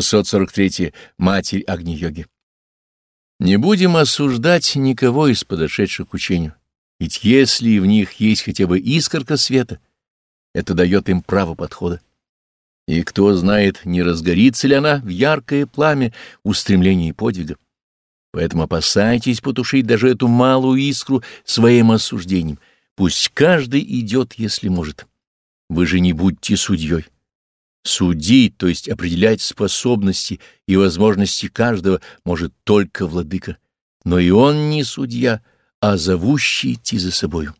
643. Матерь Агни-йоги. Не будем осуждать никого из подошедших к учению, ведь если в них есть хотя бы искорка света, это дает им право подхода. И кто знает, не разгорится ли она в яркое пламя устремления и подвига. Поэтому опасайтесь потушить даже эту малую искру своим осуждением. Пусть каждый идет, если может. Вы же не будьте судьей. Судить, то есть определять способности и возможности каждого, может только владыка. Но и он не судья, а зовущий идти за собою.